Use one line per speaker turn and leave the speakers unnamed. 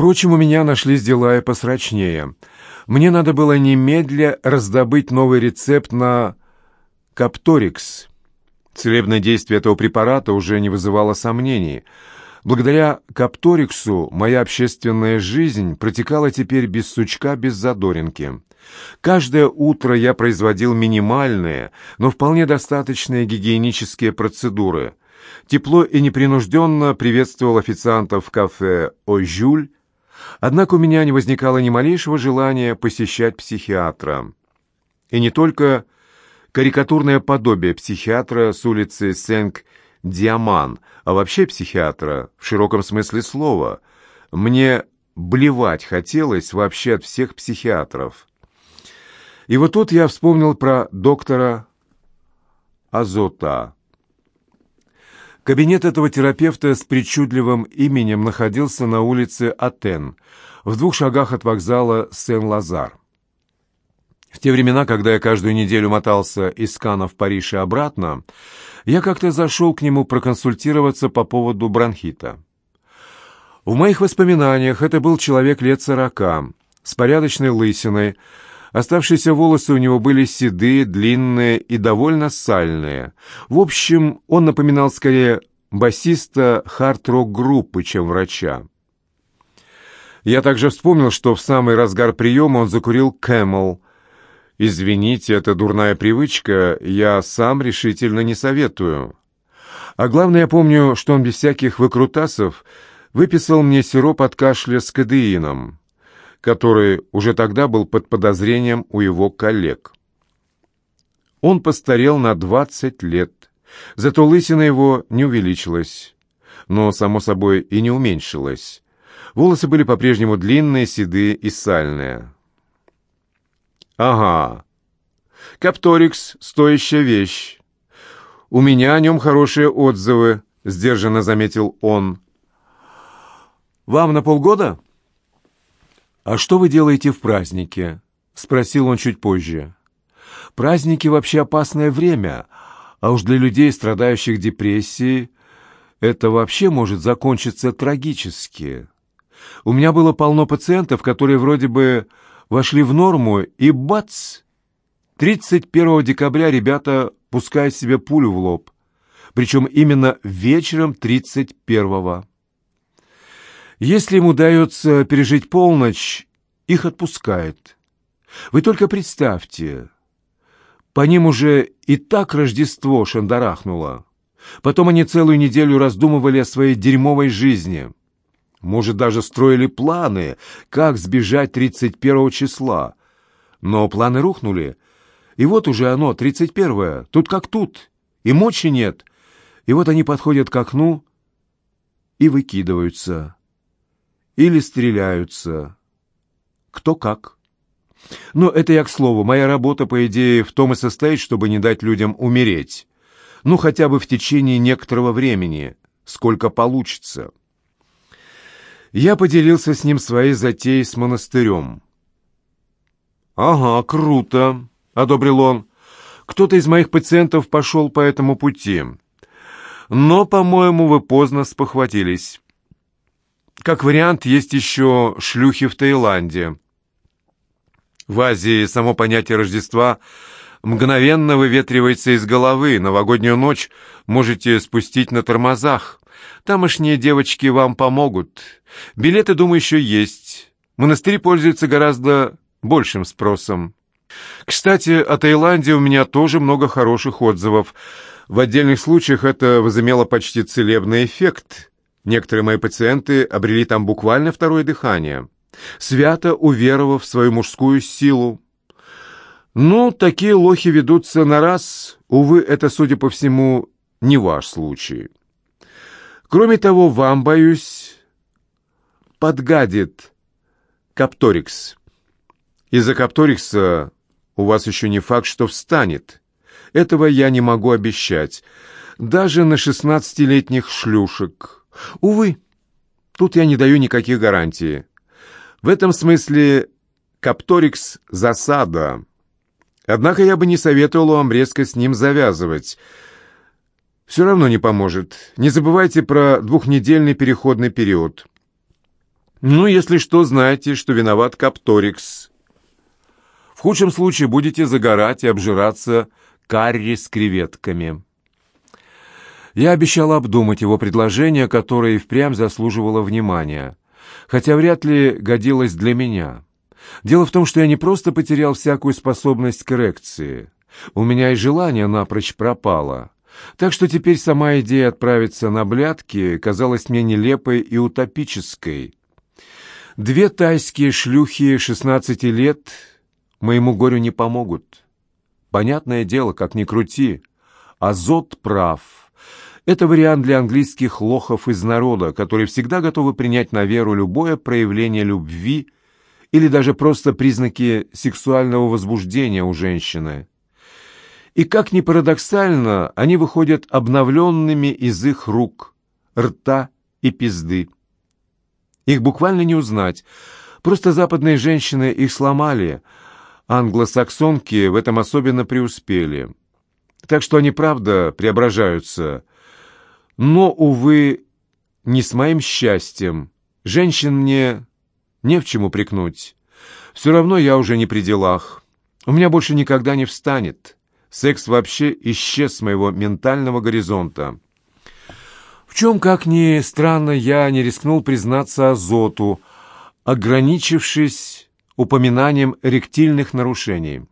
Впрочем, у меня нашлись дела и посрачнее. Мне надо было немедля раздобыть новый рецепт на Капторикс. Целебное действие этого препарата уже не вызывало сомнений. Благодаря Капториксу моя общественная жизнь протекала теперь без сучка, без задоринки. Каждое утро я производил минимальные, но вполне достаточные гигиенические процедуры. Тепло и непринужденно приветствовал официантов в кафе «Ой-Жюль», однако у меня не возникало ни малейшего желания посещать психиатра. И не только карикатурное подобие психиатра с улицы Сенк-Диаман, а вообще психиатра в широком смысле слова. Мне блевать хотелось вообще от всех психиатров. И вот тут я вспомнил про доктора Азота. Кабинет этого терапевта с причудливым именем находился на улице Атен, в двух шагах от вокзала Сен-Лазар. В те времена, когда я каждую неделю мотался из Кана в Париж и обратно, я как-то зашел к нему проконсультироваться по поводу бронхита. В моих воспоминаниях это был человек лет сорока, с порядочной лысиной, Оставшиеся волосы у него были седые, длинные и довольно сальные. В общем, он напоминал скорее басиста хард-рок группы, чем врача. Я также вспомнил, что в самый разгар приема он закурил Camel. Извините, это дурная привычка, я сам решительно не советую. А главное, я помню, что он без всяких выкрутасов выписал мне сироп от кашля с кодеином который уже тогда был под подозрением у его коллег. Он постарел на 20 лет, зато лысина его не увеличилась, но, само собой, и не уменьшилась. Волосы были по-прежнему длинные, седые и сальные. «Ага, Капторикс — стоящая вещь. У меня о нем хорошие отзывы», — сдержанно заметил он. «Вам на полгода?» «А что вы делаете в празднике?» — спросил он чуть позже. «Праздники вообще опасное время, а уж для людей, страдающих депрессией, это вообще может закончиться трагически. У меня было полно пациентов, которые вроде бы вошли в норму, и бац! 31 декабря ребята пускают себе пулю в лоб, причем именно вечером 31-го. Если им удается пережить полночь, их отпускает. Вы только представьте, по ним уже и так Рождество шандарахнуло. Потом они целую неделю раздумывали о своей дерьмовой жизни. Может, даже строили планы, как сбежать 31 числа. Но планы рухнули. И вот уже оно, 31-е, тут как тут, и мочи нет. И вот они подходят к окну и выкидываются или стреляются. Кто как. Но это я к слову. Моя работа, по идее, в том и состоит, чтобы не дать людям умереть. Ну, хотя бы в течение некоторого времени, сколько получится. Я поделился с ним своей затеей с монастырем. «Ага, круто», — одобрил он. «Кто-то из моих пациентов пошел по этому пути. Но, по-моему, вы поздно спохватились. Как вариант, есть еще шлюхи в Таиланде. В Азии само понятие Рождества мгновенно выветривается из головы. Новогоднюю ночь можете спустить на тормозах. Тамошние девочки вам помогут. Билеты, думаю, еще есть. Монастыри пользуются гораздо большим спросом. Кстати, о Таиланде у меня тоже много хороших отзывов. В отдельных случаях это возымело почти целебный эффект – Некоторые мои пациенты обрели там буквально второе дыхание, свято уверовав в свою мужскую силу. Ну, такие лохи ведутся на раз. Увы, это, судя по всему, не ваш случай. Кроме того, вам, боюсь, подгадит Капторикс. Из-за Капторикса у вас еще не факт, что встанет. Этого я не могу обещать. Даже на шестнадцатилетних шлюшек – Увы, тут я не даю никаких гарантий. В этом смысле Капторикс — засада. Однако я бы не советовал вам резко с ним завязывать. Все равно не поможет. Не забывайте про двухнедельный переходный период. Ну, если что, знаете, что виноват Капторикс. В худшем случае будете загорать и обжираться карри с креветками. Я обещал обдумать его предложение, которое и впрямь заслуживало внимания, хотя вряд ли годилось для меня. Дело в том, что я не просто потерял всякую способность к эрекции. У меня и желание напрочь пропало. Так что теперь сама идея отправиться на блядки казалась мне нелепой и утопической. Две тайские шлюхи 16 лет моему горю не помогут. Понятное дело, как ни крути. Азот прав. Это вариант для английских лохов из народа, которые всегда готовы принять на веру любое проявление любви или даже просто признаки сексуального возбуждения у женщины. И как ни парадоксально, они выходят обновленными из их рук, рта и пизды. Их буквально не узнать. Просто западные женщины их сломали, англосаксонки в этом особенно преуспели. Так что они, правда, преображаются. Но, увы, не с моим счастьем. Женщин мне не в чем упрекнуть. Все равно я уже не при делах. У меня больше никогда не встанет. Секс вообще исчез с моего ментального горизонта. В чем, как ни странно, я не рискнул признаться Азоту, ограничившись упоминанием ректильных нарушений.